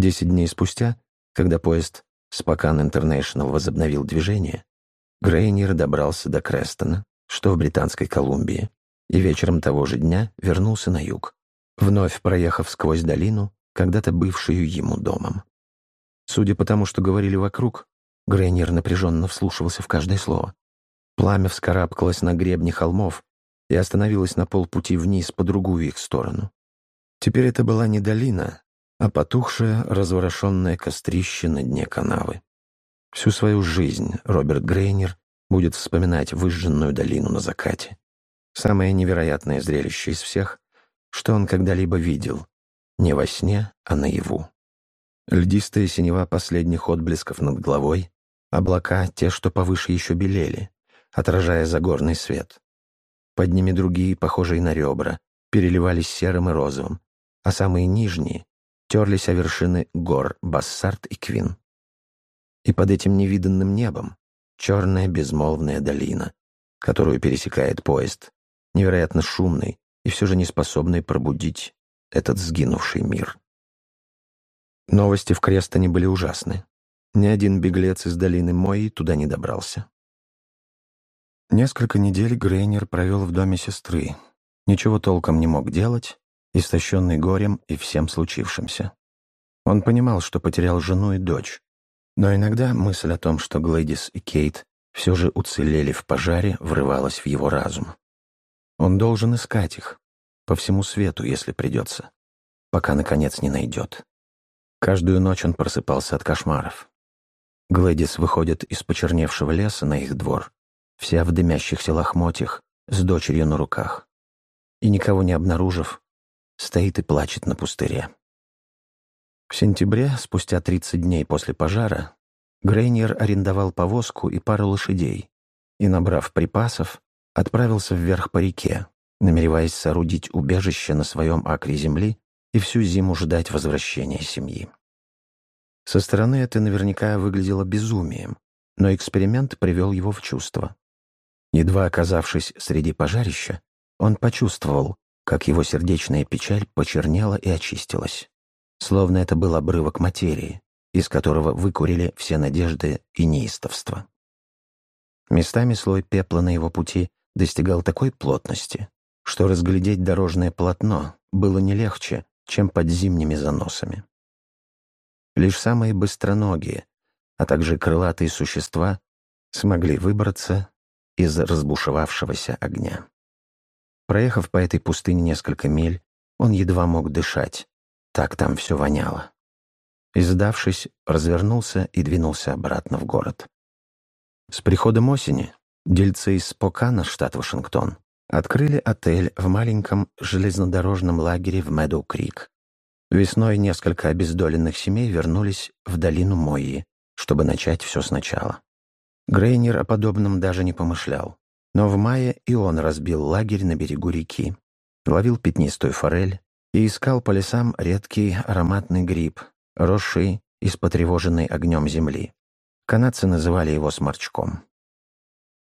Десять дней спустя, когда поезд Спокан Интернешнл возобновил движение, Грейнер добрался до Крестона, что в Британской Колумбии, и вечером того же дня вернулся на юг, вновь проехав сквозь долину, когда-то бывшую ему домом. Судя по тому, что говорили вокруг, Грейнер напряженно вслушивался в каждое слово. Пламя вскарабкалось на гребни холмов и остановилось на полпути вниз по другую их сторону. Теперь это была не долина, а потухшее, разворошенное кострище на дне канавы. Всю свою жизнь Роберт Грейнер будет вспоминать выжженную долину на закате. Самое невероятное зрелище из всех, что он когда-либо видел, не во сне, а наяву. Льдистая синева последних отблесков над головой, облака, те, что повыше еще белели, отражая загорный свет. Под ними другие, похожие на ребра, переливались серым и розовым, а самые нижние терлись о вершины гор Бассарт и Квин. И под этим невиданным небом черная безмолвная долина, которую пересекает поезд, невероятно шумный и все же не способный пробудить этот сгинувший мир. Новости в Крестоне были ужасны. Ни один беглец из долины Мои туда не добрался. Несколько недель Грейнер провел в доме сестры. Ничего толком не мог делать, истощенный горем и всем случившимся. Он понимал, что потерял жену и дочь, но иногда мысль о том, что Глэдис и Кейт все же уцелели в пожаре, врывалась в его разум. Он должен искать их, по всему свету, если придется, пока, наконец, не найдет. Каждую ночь он просыпался от кошмаров. Глэдис выходит из почерневшего леса на их двор, вся в дымящихся лохмотьях, с дочерью на руках. И, никого не обнаружив, стоит и плачет на пустыре. В сентябре, спустя 30 дней после пожара, Грейнер арендовал повозку и пару лошадей и, набрав припасов, отправился вверх по реке, намереваясь соорудить убежище на своем акре земли и всю зиму ждать возвращения семьи. Со стороны это наверняка выглядело безумием, но эксперимент привел его в чувство. Едва оказавшись среди пожарища, он почувствовал, как его сердечная печаль почернела и очистилась, словно это был обрывок материи, из которого выкурили все надежды и неистовство. Местами слой пепла на его пути достигал такой плотности, что разглядеть дорожное полотно было не легче, чем под зимними заносами. Лишь самые быстроногие, а также крылатые существа смогли выбраться из разбушевавшегося огня. Проехав по этой пустыне несколько миль, он едва мог дышать, так там все воняло. Издавшись, развернулся и двинулся обратно в город. С приходом осени дельцы из Спокана, штат Вашингтон, открыли отель в маленьком железнодорожном лагере в Мэдоу-Крик. Весной несколько обездоленных семей вернулись в долину Мои, чтобы начать все сначала. Грейнер о подобном даже не помышлял. Но в мае и он разбил лагерь на берегу реки, ловил пятнистую форель и искал по лесам редкий ароматный гриб, росший из потревоженной огнем земли. Канадцы называли его сморчком.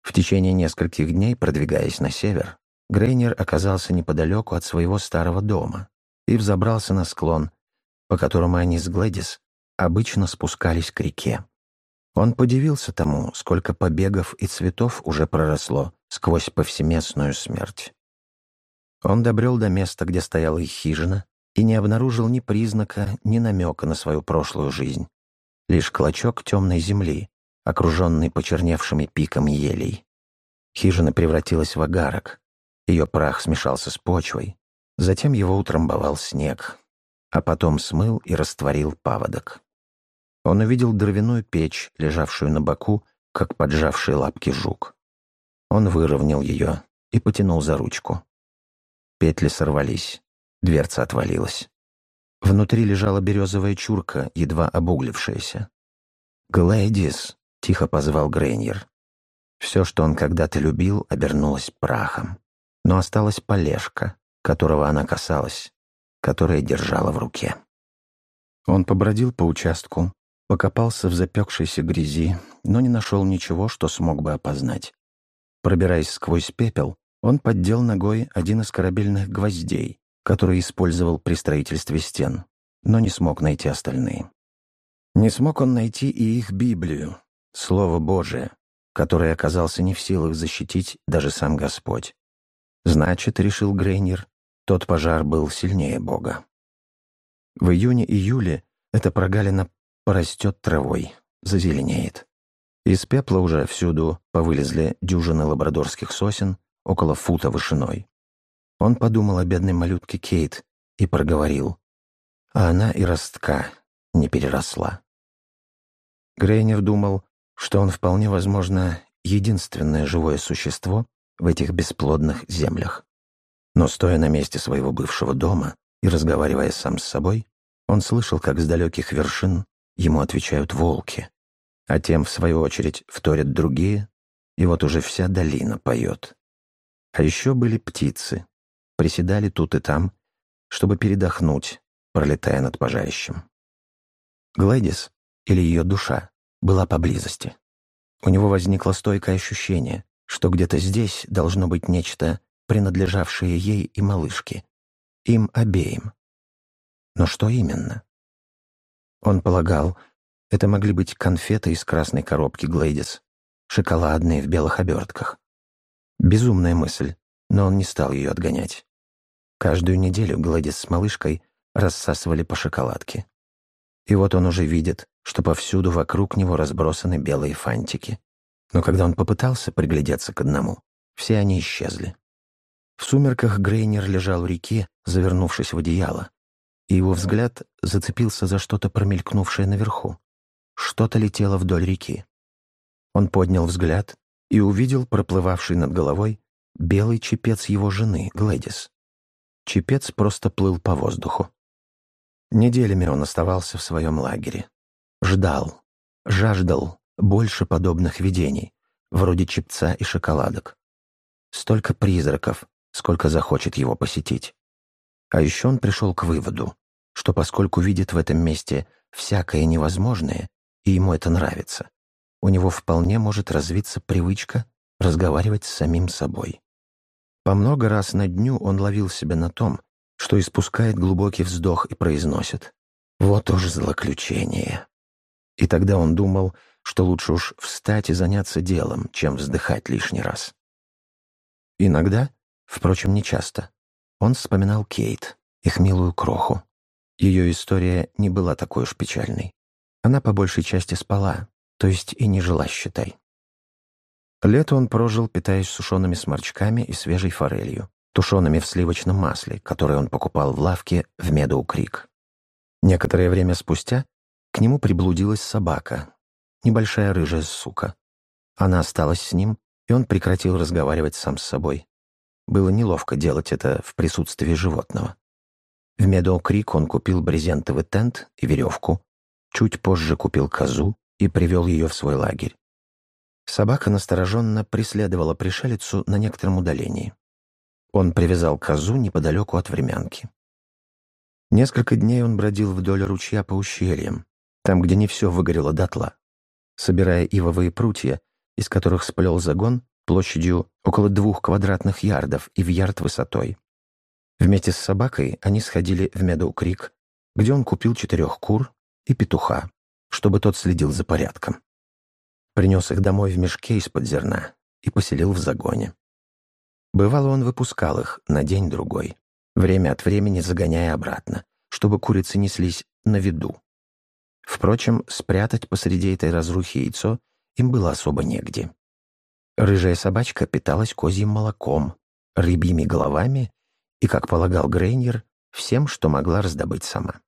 В течение нескольких дней, продвигаясь на север, Грейнер оказался неподалеку от своего старого дома и взобрался на склон, по которому они с Глэдис обычно спускались к реке. Он подивился тому, сколько побегов и цветов уже проросло сквозь повсеместную смерть. Он добрел до места, где стояла их хижина, и не обнаружил ни признака, ни намека на свою прошлую жизнь. Лишь клочок темной земли, окруженный почерневшими пиком елей. Хижина превратилась в агарок. Ее прах смешался с почвой. Затем его утрамбовал снег, а потом смыл и растворил паводок. Он увидел дровяную печь, лежавшую на боку, как поджавший лапки жук. Он выровнял ее и потянул за ручку. Петли сорвались, дверца отвалилась. Внутри лежала березовая чурка, едва обуглившаяся. «Глэдис!» — тихо позвал Грейнер. Все, что он когда-то любил, обернулось прахом. Но осталась полежка, которого она касалась, которая держала в руке. Он побродил по участку, покопался в запекшейся грязи, но не нашел ничего, что смог бы опознать. Пробираясь сквозь пепел, он поддел ногой один из корабельных гвоздей, который использовал при строительстве стен, но не смог найти остальные. Не смог он найти и их Библию, Слово Божие, которое оказался не в силах защитить даже сам Господь. Значит, решил Грейнер, тот пожар был сильнее Бога. В июне-июле эта прогалина порастет травой, зазеленеет. Из пепла уже всюду повылезли дюжины лабрадорских сосен около фута вышиной. Он подумал о бедной малютке Кейт и проговорил. А она и ростка не переросла. Грейнер думал, что он вполне возможно единственное живое существо в этих бесплодных землях. Но стоя на месте своего бывшего дома и разговаривая сам с собой, он слышал, как с далеких вершин ему отвечают волки, а тем, в свою очередь, вторят другие, и вот уже вся долина поет. А еще были птицы, приседали тут и там, чтобы передохнуть, пролетая над пожарищем. Глэдис, или ее душа, была поблизости. У него возникло стойкое ощущение, что где-то здесь должно быть нечто, принадлежавшее ей и малышке, им обеим. Но что именно? Он полагал, это могли быть конфеты из красной коробки Глэдис, шоколадные в белых обертках. Безумная мысль, но он не стал ее отгонять. Каждую неделю Гладис с малышкой рассасывали по шоколадке. И вот он уже видит, что повсюду вокруг него разбросаны белые фантики. Но когда он попытался приглядеться к одному, все они исчезли. В сумерках Грейнер лежал у реки, завернувшись в одеяло, и его взгляд зацепился за что-то промелькнувшее наверху. Что-то летело вдоль реки. Он поднял взгляд и увидел проплывавший над головой белый чепец его жены, Глэдис. Чепец просто плыл по воздуху. Неделями он оставался в своем лагере. Ждал, жаждал больше подобных видений, вроде чепца и шоколадок. Столько призраков, сколько захочет его посетить. А еще он пришел к выводу, что поскольку видит в этом месте всякое невозможное, и ему это нравится, у него вполне может развиться привычка разговаривать с самим собой. По много раз на дню он ловил себя на том, что испускает глубокий вздох и произносит «Вот уж злоключение». И тогда он думал, что лучше уж встать и заняться делом, чем вздыхать лишний раз. Иногда, впрочем, нечасто, он вспоминал Кейт, их милую кроху. Ее история не была такой уж печальной. Она по большей части спала, то есть и не жила, считай. Лето он прожил, питаясь сушеными сморчками и свежей форелью, тушеными в сливочном масле, которое он покупал в лавке в Медоу Крик. Некоторое время спустя к нему приблудилась собака, небольшая рыжая сука. Она осталась с ним, и он прекратил разговаривать сам с собой. Было неловко делать это в присутствии животного. В Медоу Крик он купил брезентовый тент и веревку, чуть позже купил козу и привел ее в свой лагерь. Собака настороженно преследовала пришелицу на некотором удалении. Он привязал козу неподалеку от времянки. Несколько дней он бродил вдоль ручья по ущельям, там, где не все выгорело дотла, собирая ивовые прутья, из которых сплел загон площадью около двух квадратных ярдов и в ярд высотой. Вместе с собакой они сходили в Медоу-Крик, где он купил четырех кур и петуха, чтобы тот следил за порядком принес их домой в мешке из-под зерна и поселил в загоне. Бывало, он выпускал их на день-другой, время от времени загоняя обратно, чтобы курицы неслись на виду. Впрочем, спрятать посреди этой разрухи яйцо им было особо негде. Рыжая собачка питалась козьим молоком, рыбьими головами и, как полагал Грейнер, всем, что могла раздобыть сама.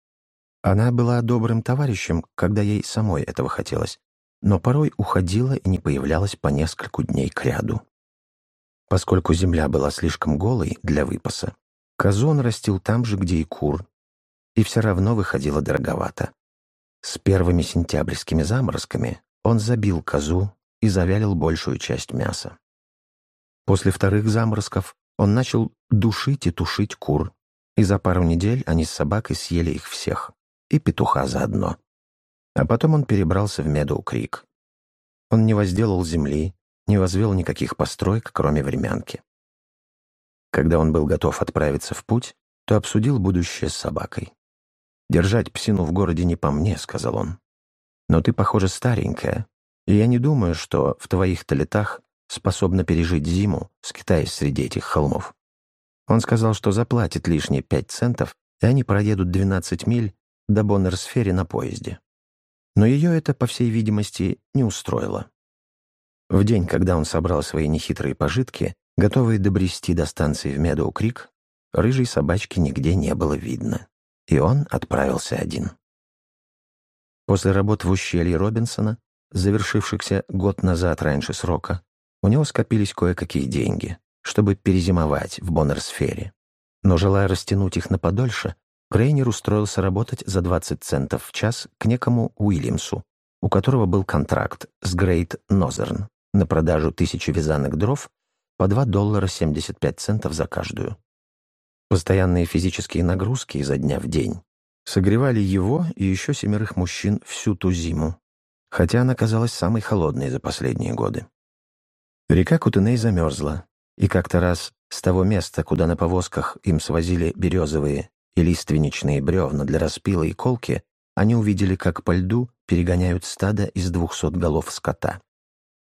Она была добрым товарищем, когда ей самой этого хотелось, но порой уходила и не появлялась по нескольку дней кряду. Поскольку земля была слишком голой для выпаса, козу он растил там же, где и кур, и все равно выходило дороговато. С первыми сентябрьскими заморозками он забил козу и завялил большую часть мяса. После вторых заморозков он начал душить и тушить кур, и за пару недель они с собакой съели их всех, и петуха заодно. А потом он перебрался в Медоу-Крик. Он не возделал земли, не возвел никаких построек, кроме времянки. Когда он был готов отправиться в путь, то обсудил будущее с собакой. «Держать псину в городе не по мне», — сказал он. «Но ты, похоже, старенькая, и я не думаю, что в твоих-то способна пережить зиму, скитаясь среди этих холмов». Он сказал, что заплатит лишние пять центов, и они проедут 12 миль до Боннерсфере на поезде. Но ее это, по всей видимости, не устроило. В день, когда он собрал свои нехитрые пожитки, готовые добрести до станции в Медоу-Крик, рыжей собачки нигде не было видно, и он отправился один. После работ в ущелье Робинсона, завершившихся год назад раньше срока, у него скопились кое-какие деньги, чтобы перезимовать в Боннерсфере. Но желая растянуть их на подольше, Крейнер устроился работать за 20 центов в час к некому Уильямсу, у которого был контракт с Great Northern на продажу тысячи вязанок дров по 2 доллара 75 центов за каждую. Постоянные физические нагрузки изо дня в день согревали его и еще семерых мужчин всю ту зиму, хотя она казалась самой холодной за последние годы. Река Кутеней замерзла, и как-то раз с того места, куда на повозках им свозили березовые и лиственничные бревна для распила и колки, они увидели, как по льду перегоняют стадо из двухсот голов скота.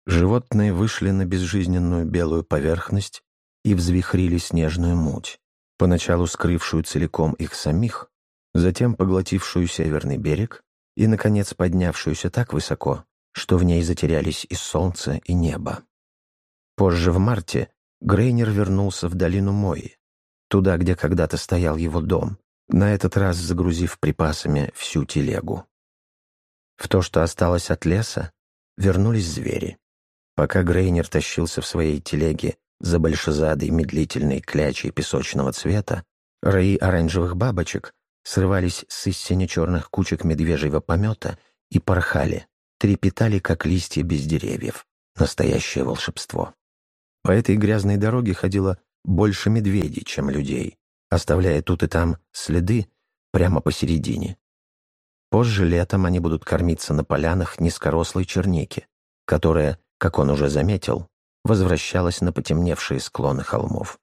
Животные вышли на безжизненную белую поверхность и взвихрили снежную муть, поначалу скрывшую целиком их самих, затем поглотившую северный берег и, наконец, поднявшуюся так высоко, что в ней затерялись и солнце, и небо. Позже, в марте, Грейнер вернулся в долину Мои, туда, где когда-то стоял его дом, на этот раз загрузив припасами всю телегу. В то, что осталось от леса, вернулись звери. Пока Грейнер тащился в своей телеге за большезадой медлительной клячей песочного цвета, раи оранжевых бабочек срывались с истине черных кучек медвежьего помета и порхали, трепетали, как листья без деревьев. Настоящее волшебство. По этой грязной дороге ходило больше медведей, чем людей, оставляя тут и там следы прямо посередине. Позже летом они будут кормиться на полянах низкорослой черники, которая, как он уже заметил, возвращалась на потемневшие склоны холмов.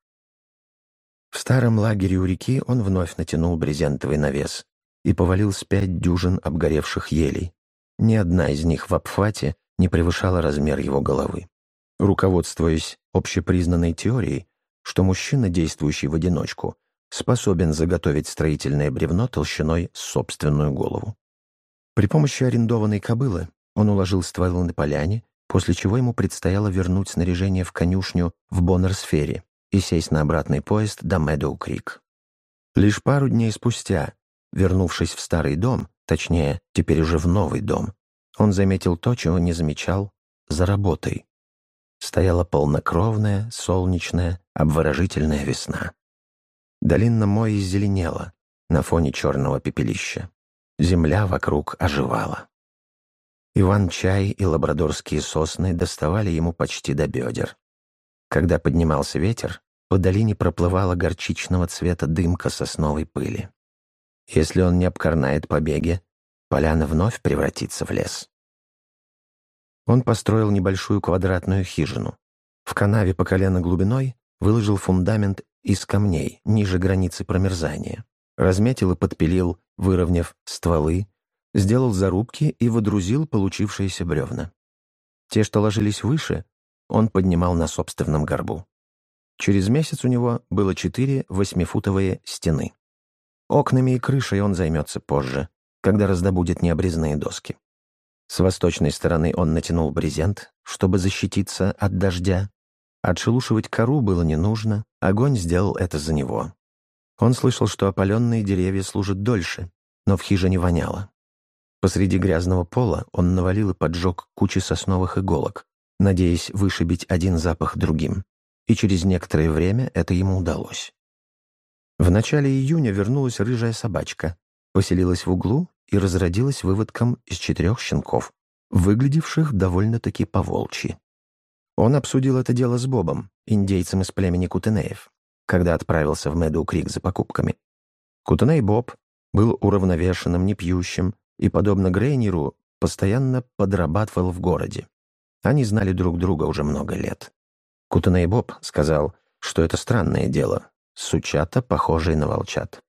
В старом лагере у реки он вновь натянул брезентовый навес и повалил с пять дюжин обгоревших елей. Ни одна из них в обхвате не превышала размер его головы. Руководствуясь общепризнанной теорией, что мужчина, действующий в одиночку, способен заготовить строительное бревно толщиной собственную голову. При помощи арендованной кобылы он уложил стволы на поляне после чего ему предстояло вернуть снаряжение в конюшню в Боннерсфере и сесть на обратный поезд до Мэдоу-Крик. Лишь пару дней спустя, вернувшись в старый дом, точнее, теперь уже в новый дом, он заметил то, чего не замечал за работой. Стояла полнокровная, солнечная, обворожительная весна. Долина Мои зеленела на фоне черного пепелища. Земля вокруг оживала. Иван-чай и лабрадорские сосны доставали ему почти до бедер. Когда поднимался ветер, по долине проплывала горчичного цвета дымка сосновой пыли. Если он не обкорнает побеги, поляна вновь превратится в лес. Он построил небольшую квадратную хижину. В канаве по колено глубиной выложил фундамент из камней ниже границы промерзания. Разметил и подпилил, выровняв стволы, сделал зарубки и водрузил получившиеся бревна. Те, что ложились выше, он поднимал на собственном горбу. Через месяц у него было четыре восьмифутовые стены. Окнами и крышей он займется позже, когда раздобудет необрезные доски. С восточной стороны он натянул брезент, чтобы защититься от дождя. Отшелушивать кору было не нужно, огонь сделал это за него. Он слышал, что опаленные деревья служат дольше, но в хижине воняло. Посреди грязного пола он навалил и поджег кучи сосновых иголок, надеясь вышибить один запах другим. И через некоторое время это ему удалось. В начале июня вернулась рыжая собачка, поселилась в углу и разродилась выводком из четырех щенков, выглядевших довольно-таки поволчьи. Он обсудил это дело с Бобом, индейцем из племени Кутенеев, когда отправился в Мэдоу Крик за покупками. Кутеней Боб был уравновешенным, непьющим, и, подобно Грейнеру, постоянно подрабатывал в городе. Они знали друг друга уже много лет. Кутаней Боб сказал, что это странное дело — сучата, похожие на волчат.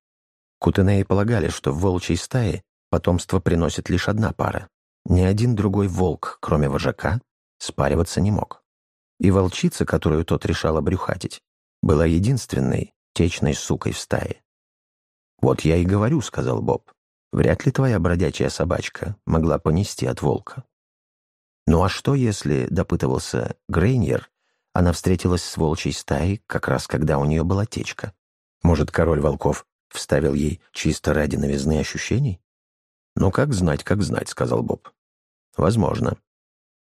Кутенеи полагали, что в волчьей стае потомство приносит лишь одна пара. Ни один другой волк, кроме вожака, спариваться не мог. И волчица, которую тот решал обрюхатить, была единственной течной сукой в стае. «Вот я и говорю», — сказал Боб, — «вряд ли твоя бродячая собачка могла понести от волка». «Ну а что, если, — допытывался Грейнер, — она встретилась с волчьей стаей как раз когда у нее была течка? Может, король волков вставил ей чисто ради новизны ощущений?» «Ну, как знать, как знать», — сказал Боб. «Возможно.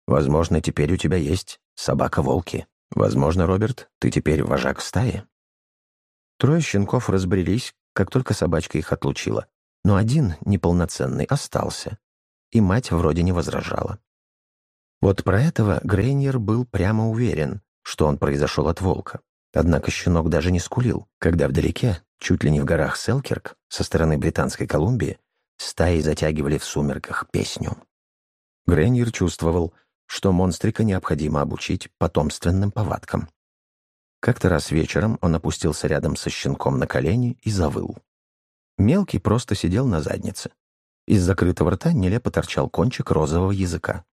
Возможно, теперь у тебя есть собака-волки. Возможно, Роберт, ты теперь вожак стаи». Трое щенков разбрелись, как только собачка их отлучила. Но один, неполноценный, остался. И мать вроде не возражала. Вот про этого Грейнер был прямо уверен, что он произошел от волка. Однако щенок даже не скулил, когда вдалеке, чуть ли не в горах Селкирк, со стороны Британской Колумбии, стаи затягивали в сумерках песню. Грейнер чувствовал, что монстрика необходимо обучить потомственным повадкам. Как-то раз вечером он опустился рядом со щенком на колени и завыл. Мелкий просто сидел на заднице. Из закрытого рта нелепо торчал кончик розового языка.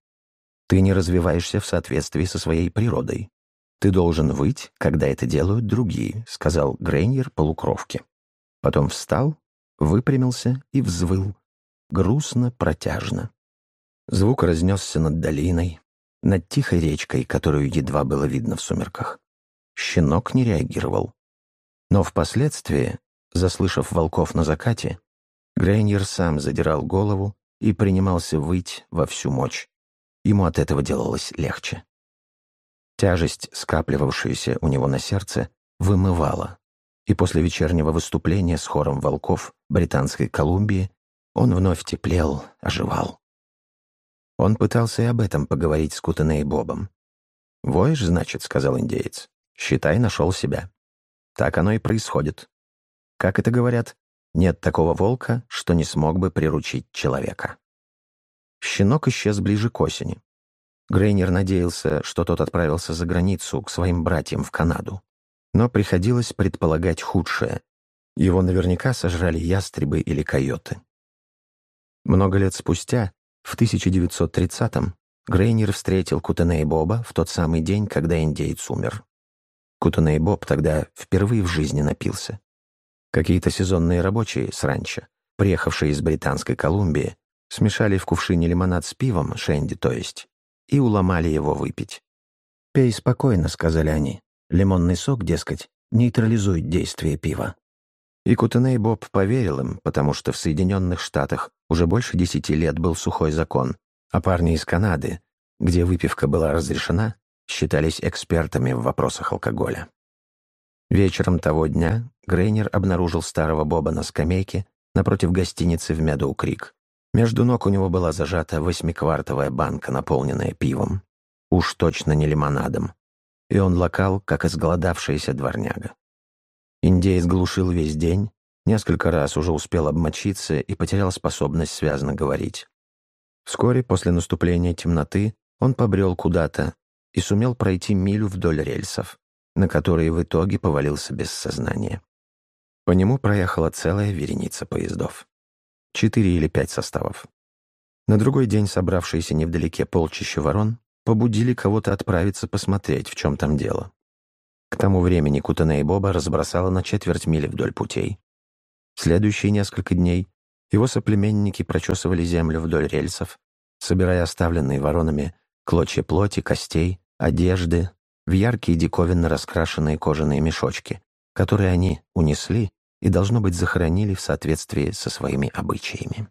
Ты не развиваешься в соответствии со своей природой. Ты должен выть, когда это делают другие, сказал Грейнер полукровке. Потом встал, выпрямился и взвыл. Грустно, протяжно. Звук разнесся над долиной, над тихой речкой, которую едва было видно в сумерках. Щенок не реагировал. Но впоследствии, заслышав волков на закате, Грейнер сам задирал голову и принимался выть во всю мощь. Ему от этого делалось легче. Тяжесть, скапливавшаяся у него на сердце, вымывала, и после вечернего выступления с хором волков Британской Колумбии он вновь теплел, оживал. Он пытался и об этом поговорить с Кутене Бобом. «Воешь, значит», — сказал индеец. Считай, нашел себя. Так оно и происходит. Как это говорят, нет такого волка, что не смог бы приручить человека. Щенок исчез ближе к осени. Грейнер надеялся, что тот отправился за границу к своим братьям в Канаду. Но приходилось предполагать худшее. Его наверняка сожрали ястребы или койоты. Много лет спустя, в 1930-м, Грейнер встретил Кутеней Боба в тот самый день, когда индейец умер. Кутаней Боб тогда впервые в жизни напился. Какие-то сезонные рабочие с ранчо, приехавшие из Британской Колумбии, смешали в кувшине лимонад с пивом, шенди то есть, и уломали его выпить. «Пей спокойно», — сказали они. «Лимонный сок, дескать, нейтрализует действие пива». И Кутеней Боб поверил им, потому что в Соединенных Штатах уже больше десяти лет был сухой закон, а парни из Канады, где выпивка была разрешена, считались экспертами в вопросах алкоголя. Вечером того дня Грейнер обнаружил старого Боба на скамейке напротив гостиницы в Медоу-Крик. Между ног у него была зажата восьмиквартовая банка, наполненная пивом. Уж точно не лимонадом. И он лакал, как изголодавшаяся дворняга. Индеец глушил весь день, несколько раз уже успел обмочиться и потерял способность связно говорить. Вскоре после наступления темноты он побрел куда-то, и сумел пройти милю вдоль рельсов, на которые в итоге повалился без сознания. По нему проехала целая вереница поездов. Четыре или пять составов. На другой день собравшиеся невдалеке полчища ворон побудили кого-то отправиться посмотреть, в чем там дело. К тому времени Кутана и Боба разбросала на четверть мили вдоль путей. следующие несколько дней его соплеменники прочесывали землю вдоль рельсов, собирая оставленные воронами клочья плоти, костей, одежды, в яркие диковинно раскрашенные кожаные мешочки, которые они унесли и, должно быть, захоронили в соответствии со своими обычаями.